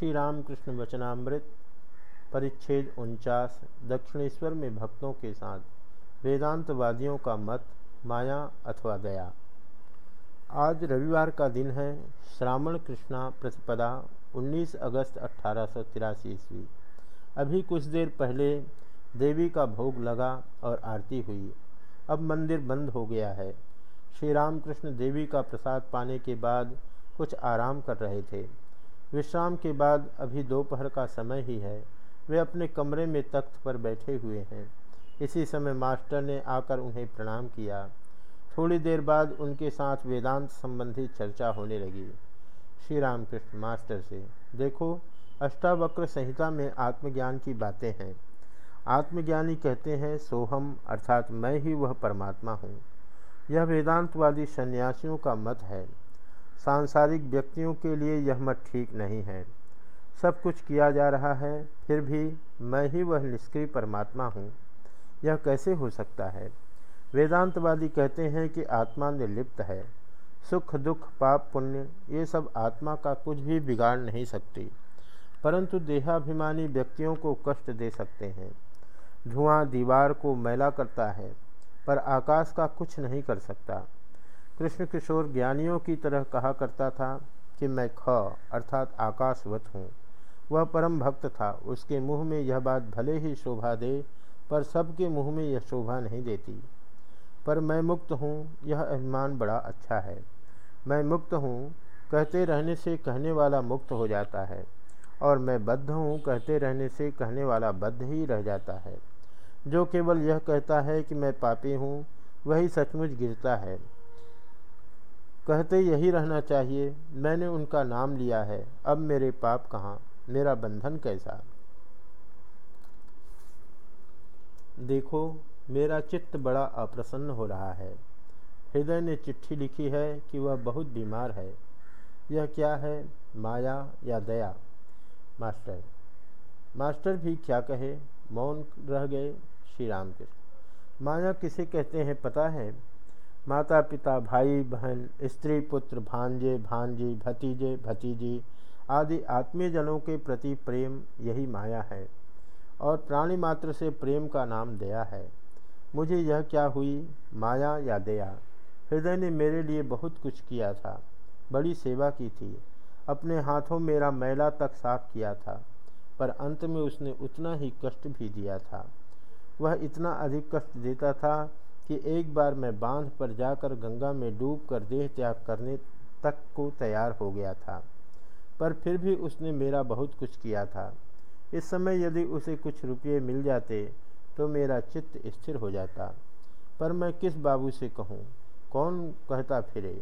श्री रामकृष्ण वचनामृत, परिच्छेद उनचास, दक्षिणेश्वर में भक्तों के साथ, वेदांतवादियों का मत, माया अथवा दया। आज रविवार का दिन है, श्रावण कृष्णा प्रतिपदा 19 अगस्त अट्ठारह ईस्वी। अभी कुछ देर पहले देवी का भोग लगा और आरती हुई। अब मंदिर बंद हो गया है। श्री रामकृष्ण देवी का प्रसाद पाने के बाद कुछ आराम कर रहे थे। विश्राम के बाद अभी दोपहर का समय ही है। वे अपने कमरे में तख्त पर बैठे हुए हैं। इसी समय मास्टर ने आकर उन्हें प्रणाम किया। थोड़ी देर बाद उनके साथ वेदांत संबंधी चर्चा होने लगी। श्री रामकृष्ण मास्टर से, देखो, अष्टावक्र संहिता में आत्मज्ञान की बातें हैं। आत्मज्ञानी कहते हैं, सोहम, अर्थात मैं ही वह परमात्मा हूँ। यह वेदांतवादी सन्यासियों का मत है। सांसारिक व्यक्तियों के लिए यह मत ठीक नहीं है। सब कुछ किया जा रहा है, फिर भी मैं ही वह निष्क्रिय परमात्मा हूँ। यह कैसे हो सकता है? वेदांतवादी कहते हैं कि आत्मा निर्लिप्त है। सुख, दुख, पाप, पुण्य, ये सब आत्मा का कुछ भी बिगाड़ नहीं सकती। परंतु देहाभिमानी व्यक्तियों को कष्ट दे सकते हैं। धुआँ, दीवार को मैला करता है, पर आकाश का कुछ नहीं कर सकता। कृष्ण किशोर ज्ञानियों की तरह कहा करता था कि मैं ख अर्थात आकाशवत हूँ। वह परम भक्त था। उसके मुँह में यह बात भले ही शोभा दे, पर सबके मुँह में यह शोभा नहीं देती। पर मैं मुक्त हूँ, यह अभिमान बड़ा अच्छा है। मैं मुक्त हूँ, कहते रहने से कहने वाला मुक्त हो जाता है। और मैं बद्ध हूँ, कहते रहने से कहने वाला बद्ध ही रह जाता है। जो केवल यह कहता है कि मैं पापी हूँ, वही सचमुच गिरता है। कहते यही रहना चाहिए, मैंने उनका नाम लिया है, अब मेरे पाप कहाँ, मेरा बंधन कैसा? देखो, मेरा चित्त बड़ा अप्रसन्न हो रहा है। हृदय ने चिट्ठी लिखी है कि वह बहुत बीमार है। यह क्या है, माया या दया? मास्टर मास्टर भी क्या कहे? मौन रह गए श्री राम कृष्ण माया किसे कहते हैं पता है? माता पिता भाई, बहन, स्त्री, पुत्र, भांजे, भांजी, भतीजे, भतीजी आदि आत्मीयजनों के प्रति प्रेम यही माया है और प्राणी मात्र से प्रेम का नाम दया है। मुझे यह क्या हुई? माया या दया? हृदय ने मेरे लिए बहुत कुछ किया था। बड़ी सेवा की थी। अपने हाथों मेरा मैला तक साफ़ किया था, पर अंत में उसने उतना ही कष्ट भी दिया था। वह इतना अधिक कष्ट देता था कि एक बार मैं बाँध पर जाकर गंगा में डूब कर देह त्याग करने तक को तैयार हो गया था, पर फिर भी उसने मेरा बहुत कुछ किया था। इस समय यदि उसे कुछ रुपये मिल जाते तो मेरा चित्त स्थिर हो जाता। पर मैं किस बाबू से कहूँ? कौन कहता फिरे?